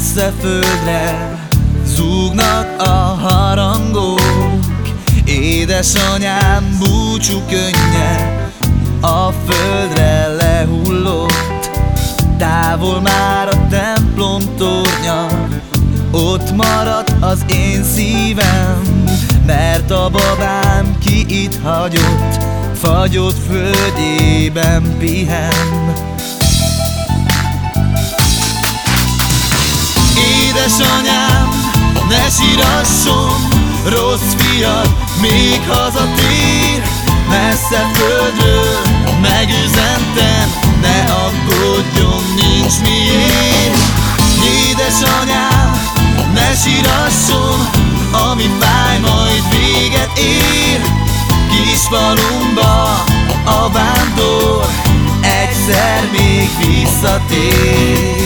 Messze földre Zúgnak a harangok. Édesanyám búcsú könnye A földre lehullott. Távol már a templom tornya Ott maradt az én szívem Mert a babám ki itt hagyott Fagyott földében pihen Édesanyám, ne sírasson Rossz fiat, még hazatér. Messze földről megüzentem Ne aggódjon, nincs miért. Édesanyám, ne sírasson Ami fáj, majd véget ér. Kis falumba a vándor Egyszer még visszatér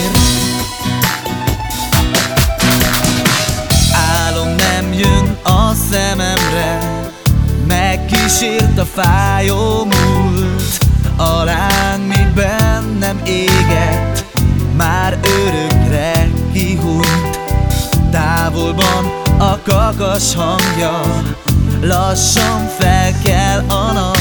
Megkísért a fájó múlt A láng, mi bennem égett Már örökre kihújt Távolban a kakas hangja Lassan fel kell a nap.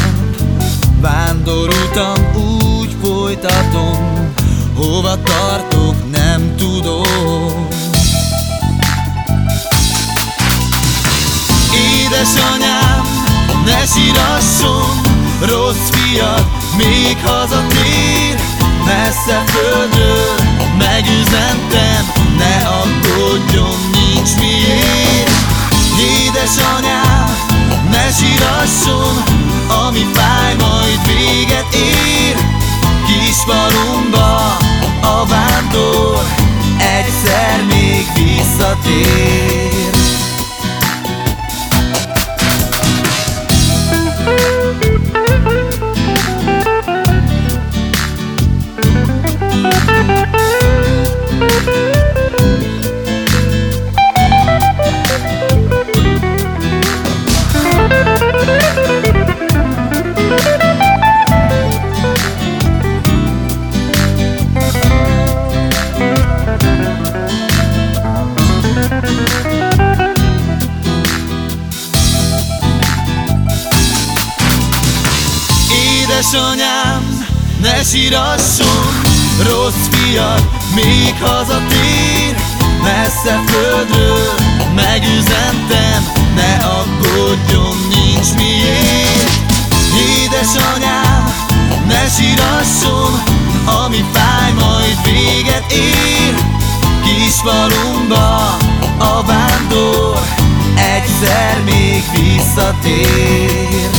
Vándorultam, úgy folytatom Hova tartok, nem tudom. Édesanyám, ne sírasson Rossz fiat, még hazatér Messze földről megüzentem Ne aggódjon, nincs miért. Édesanyám, Édesanyám, ne sírasson Rossz fiat, még hazatér Messze földről megüzentem Ne aggódjon, nincs miért. Édesanyám, ne sírasson Ami fáj, majd véget ér. Kis falumba a vándor Egyszer még visszatér